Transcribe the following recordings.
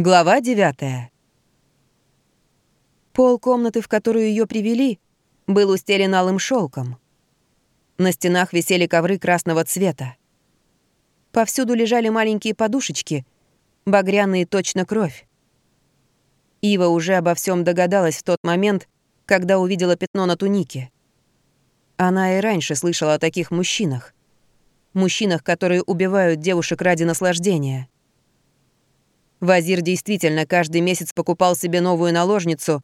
Глава 9 Пол комнаты, в которую ее привели, был устелен алым шелком. На стенах висели ковры красного цвета. Повсюду лежали маленькие подушечки, багряные точно кровь. Ива уже обо всем догадалась в тот момент, когда увидела пятно на тунике. Она и раньше слышала о таких мужчинах. Мужчинах, которые убивают девушек ради наслаждения. Вазир действительно каждый месяц покупал себе новую наложницу,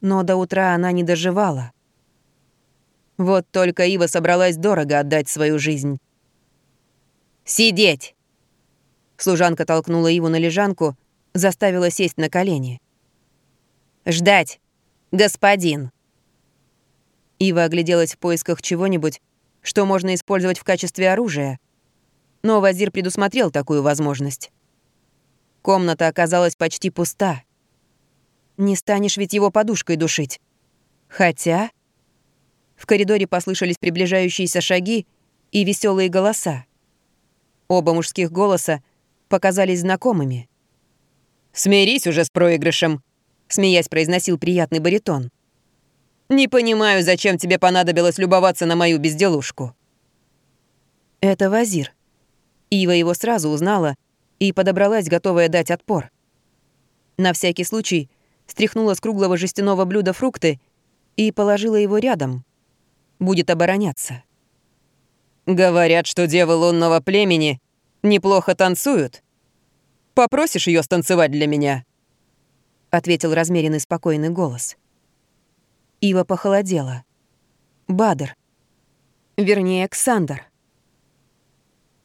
но до утра она не доживала. Вот только Ива собралась дорого отдать свою жизнь. «Сидеть!» Служанка толкнула Иву на лежанку, заставила сесть на колени. «Ждать! Господин!» Ива огляделась в поисках чего-нибудь, что можно использовать в качестве оружия, но Вазир предусмотрел такую возможность. Комната оказалась почти пуста. Не станешь ведь его подушкой душить. Хотя... В коридоре послышались приближающиеся шаги и веселые голоса. Оба мужских голоса показались знакомыми. «Смирись уже с проигрышем», — смеясь произносил приятный баритон. «Не понимаю, зачем тебе понадобилось любоваться на мою безделушку». Это Вазир. Ива его сразу узнала и подобралась, готовая дать отпор. На всякий случай стряхнула с круглого жестяного блюда фрукты и положила его рядом. Будет обороняться. «Говорят, что девы лунного племени неплохо танцуют. Попросишь ее станцевать для меня?» — ответил размеренный спокойный голос. Ива похолодела. Бадр. Вернее, Ксандр.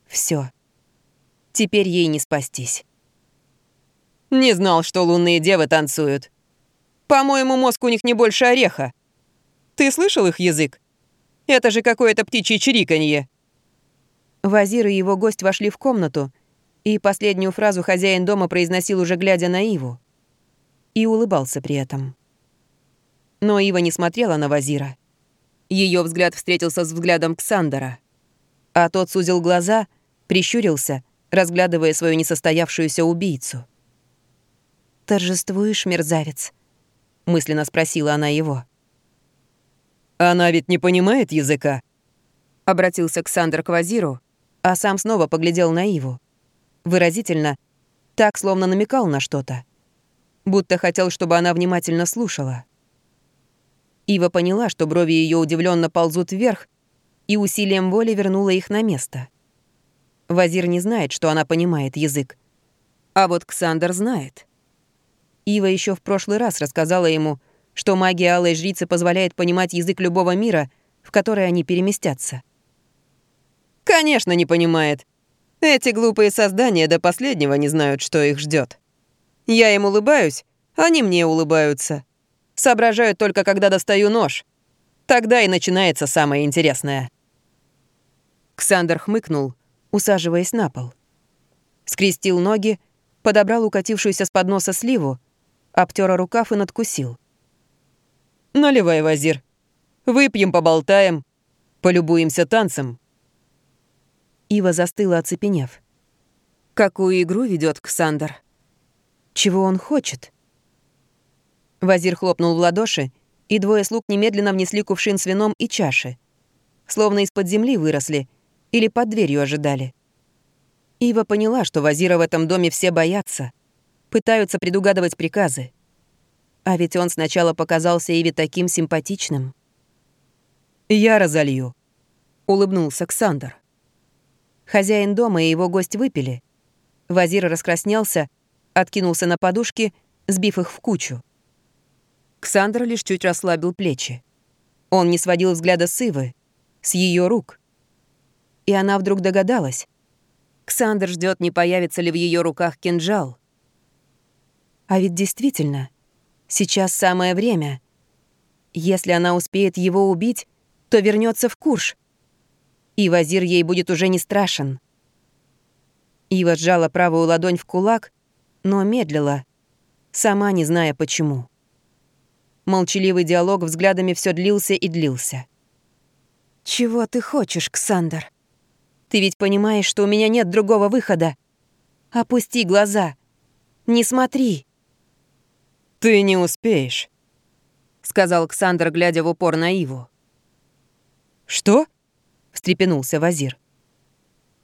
Все. Теперь ей не спастись. Не знал, что лунные девы танцуют. По-моему, мозг у них не больше ореха. Ты слышал их язык? Это же какое-то птичье чириканье. Вазир и его гость вошли в комнату, и последнюю фразу хозяин дома произносил уже глядя на Иву. И улыбался при этом. Но Ива не смотрела на Вазира. Ее взгляд встретился с взглядом Ксандера. А тот сузил глаза, прищурился — разглядывая свою несостоявшуюся убийцу. «Торжествуешь, мерзавец?» — мысленно спросила она его. «Она ведь не понимает языка?» — обратился Ксандр к Вазиру, а сам снова поглядел на Иву. Выразительно, так, словно намекал на что-то. Будто хотел, чтобы она внимательно слушала. Ива поняла, что брови ее удивленно ползут вверх, и усилием воли вернула их на место. Вазир не знает, что она понимает язык. А вот Ксандр знает. Ива еще в прошлый раз рассказала ему, что магия Алой Жрицы позволяет понимать язык любого мира, в который они переместятся. «Конечно, не понимает. Эти глупые создания до последнего не знают, что их ждет. Я им улыбаюсь, они мне улыбаются. Соображают только, когда достаю нож. Тогда и начинается самое интересное». Ксандр хмыкнул — усаживаясь на пол. Скрестил ноги, подобрал укатившуюся с подноса сливу, обтер рукав и надкусил. «Наливай, Вазир. Выпьем, поболтаем, полюбуемся танцем». Ива застыла, оцепенев. Какую игру ведет Ксандр? Чего он хочет? Вазир хлопнул в ладоши, и двое слуг немедленно внесли кувшин с вином и чаши. Словно из-под земли выросли — или под дверью ожидали. Ива поняла, что Вазира в этом доме все боятся, пытаются предугадывать приказы. А ведь он сначала показался Иве таким симпатичным. «Я разолью», — улыбнулся Ксандр. Хозяин дома и его гость выпили. Вазир раскраснелся, откинулся на подушки, сбив их в кучу. Ксандр лишь чуть расслабил плечи. Он не сводил взгляда с Ивы, с ее рук — и она вдруг догадалась. Ксандр ждет, не появится ли в ее руках кинжал. А ведь действительно, сейчас самое время. Если она успеет его убить, то вернется в Курш. И Вазир ей будет уже не страшен. Ива сжала правую ладонь в кулак, но медлила, сама не зная почему. Молчаливый диалог взглядами все длился и длился. «Чего ты хочешь, Ксандр?» Ты ведь понимаешь, что у меня нет другого выхода. Опусти глаза. Не смотри!» «Ты не успеешь», — сказал Александр, глядя в упор на Иву. «Что?» — встрепенулся Вазир.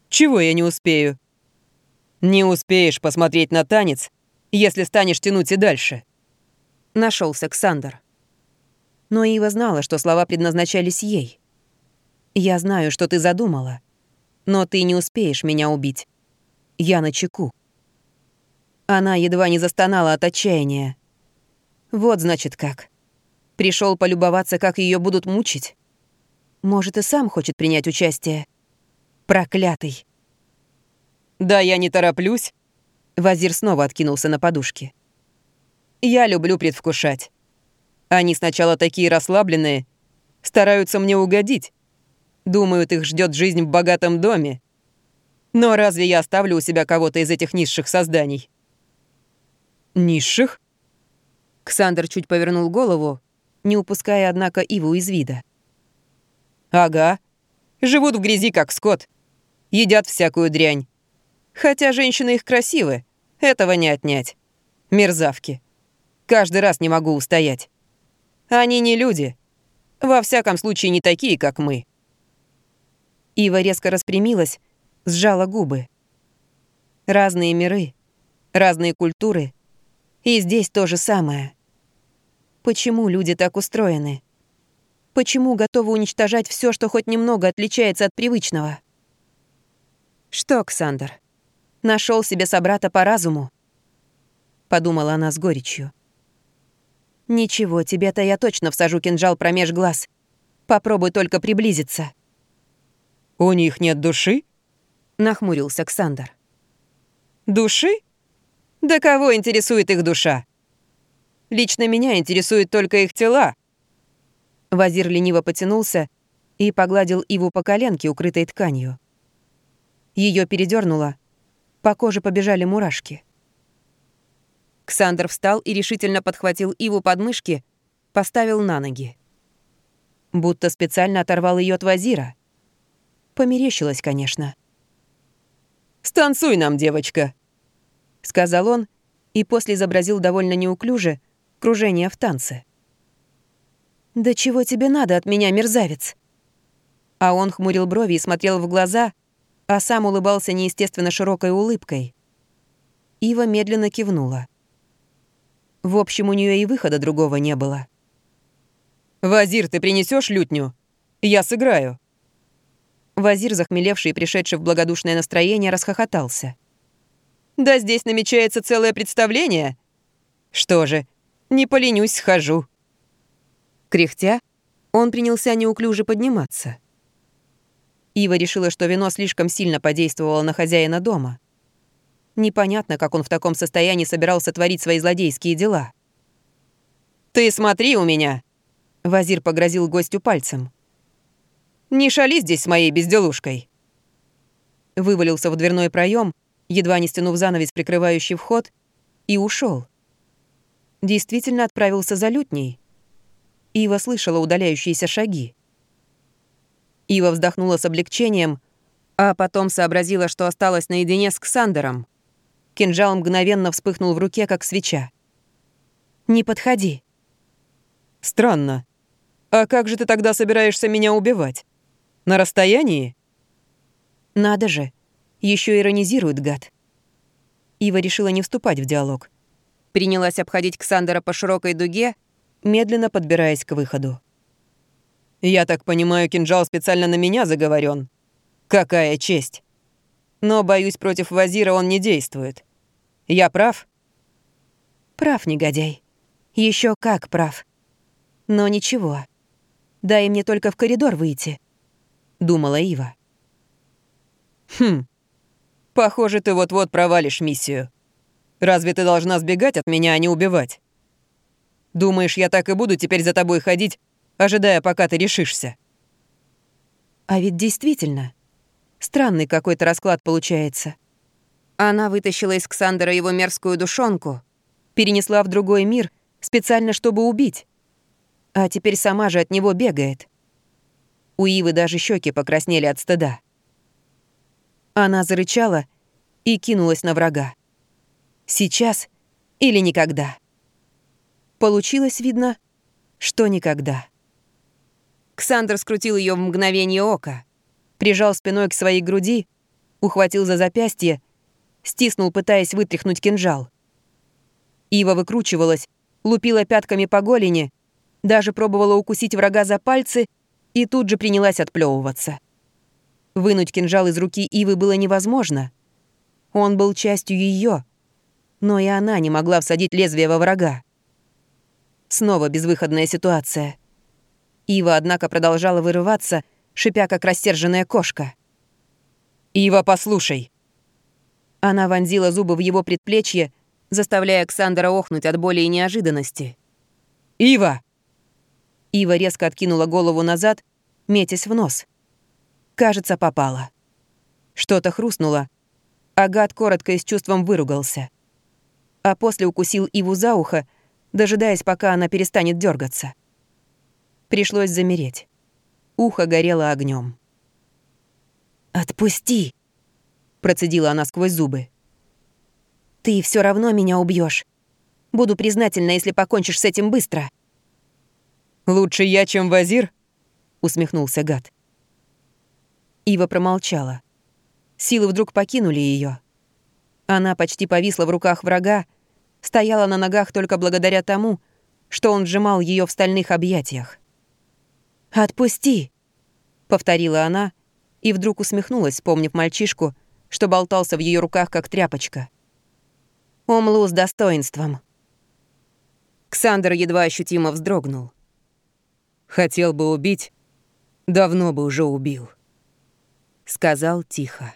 «Чего я не успею?» «Не успеешь посмотреть на танец, если станешь тянуть и дальше». Нашелся Александр. Но Ива знала, что слова предназначались ей. «Я знаю, что ты задумала, но ты не успеешь меня убить. Я на чеку». Она едва не застонала от отчаяния. Вот значит как. Пришел полюбоваться, как ее будут мучить. Может, и сам хочет принять участие. Проклятый. «Да я не тороплюсь», — Вазир снова откинулся на подушке. «Я люблю предвкушать. Они сначала такие расслабленные, стараются мне угодить. Думают, их ждет жизнь в богатом доме. Но разве я оставлю у себя кого-то из этих низших созданий?» «Низших?» Ксандр чуть повернул голову, не упуская, однако, Иву из вида. «Ага. Живут в грязи, как скот. Едят всякую дрянь. Хотя женщины их красивы, этого не отнять. Мерзавки. Каждый раз не могу устоять. Они не люди. Во всяком случае, не такие, как мы». Ива резко распрямилась, сжала губы. Разные миры, разные культуры — и здесь то же самое. Почему люди так устроены? Почему готовы уничтожать все, что хоть немного отличается от привычного? Что, Александр, нашел себе собрата по разуму? Подумала она с горечью. Ничего, тебе-то я точно всажу кинжал промеж глаз. Попробуй только приблизиться. У них нет души? Нахмурился Александр. Души? Да кого интересует их душа? Лично меня интересуют только их тела. Вазир лениво потянулся и погладил Иву по коленке, укрытой тканью. Ее передернуло, по коже побежали мурашки. Ксандр встал и решительно подхватил Иву под мышки, поставил на ноги. Будто специально оторвал ее от Вазира. Померещилось, конечно. «Станцуй нам, девочка!» — сказал он и после изобразил довольно неуклюже кружение в танце. «Да чего тебе надо от меня, мерзавец?» А он хмурил брови и смотрел в глаза, а сам улыбался неестественно широкой улыбкой. Ива медленно кивнула. В общем, у нее и выхода другого не было. «Вазир, ты принесешь лютню? Я сыграю». Вазир, захмелевший и пришедший в благодушное настроение, расхохотался. Да здесь намечается целое представление. Что же, не поленюсь, схожу». Кряхтя, он принялся неуклюже подниматься. Ива решила, что вино слишком сильно подействовало на хозяина дома. Непонятно, как он в таком состоянии собирался творить свои злодейские дела. «Ты смотри у меня!» Вазир погрозил гостю пальцем. «Не шали здесь с моей безделушкой!» Вывалился в дверной проем едва не стянув занавес, прикрывающий вход, и ушел. Действительно отправился за лютней. Ива слышала удаляющиеся шаги. Ива вздохнула с облегчением, а потом сообразила, что осталась наедине с Ксандером. Кинжал мгновенно вспыхнул в руке, как свеча. «Не подходи». «Странно. А как же ты тогда собираешься меня убивать? На расстоянии?» «Надо же. Еще иронизирует гад. Ива решила не вступать в диалог. Принялась обходить Ксандера по широкой дуге, медленно подбираясь к выходу. «Я так понимаю, кинжал специально на меня заговорен. Какая честь! Но, боюсь, против Вазира он не действует. Я прав?» «Прав, негодяй. Еще как прав. Но ничего. Дай мне только в коридор выйти», — думала Ива. «Хм, Похоже, ты вот-вот провалишь миссию. Разве ты должна сбегать от меня, а не убивать? Думаешь, я так и буду теперь за тобой ходить, ожидая, пока ты решишься?» А ведь действительно, странный какой-то расклад получается. Она вытащила из Ксандера его мерзкую душонку, перенесла в другой мир специально, чтобы убить. А теперь сама же от него бегает. У Ивы даже щеки покраснели от стыда. Она зарычала и кинулась на врага. Сейчас или никогда. Получилось, видно, что никогда. Ксандр скрутил ее в мгновение ока, прижал спиной к своей груди, ухватил за запястье, стиснул, пытаясь вытряхнуть кинжал. Ива выкручивалась, лупила пятками по голени, даже пробовала укусить врага за пальцы и тут же принялась отплевываться. Вынуть кинжал из руки Ивы было невозможно. Он был частью ее, но и она не могла всадить лезвие во врага. Снова безвыходная ситуация. Ива, однако, продолжала вырываться, шипя, как рассерженная кошка. «Ива, послушай!» Она вонзила зубы в его предплечье, заставляя Александра охнуть от боли и неожиданности. «Ива!» Ива резко откинула голову назад, метясь в нос. Кажется, попала. Что-то хрустнуло. Агат коротко и с чувством выругался. А после укусил Иву за ухо, дожидаясь, пока она перестанет дергаться. Пришлось замереть. Ухо горело огнем. «Отпусти!» — процедила она сквозь зубы. «Ты все равно меня убьешь. Буду признательна, если покончишь с этим быстро». «Лучше я, чем Вазир?» — усмехнулся гад. Ива промолчала. Силы вдруг покинули ее. Она почти повисла в руках врага, стояла на ногах только благодаря тому, что он сжимал ее в стальных объятиях. «Отпусти!» — повторила она и вдруг усмехнулась, вспомнив мальчишку, что болтался в ее руках, как тряпочка. Умлу с достоинством. Ксандр едва ощутимо вздрогнул. Хотел бы убить, давно бы уже убил. Сказал тихо.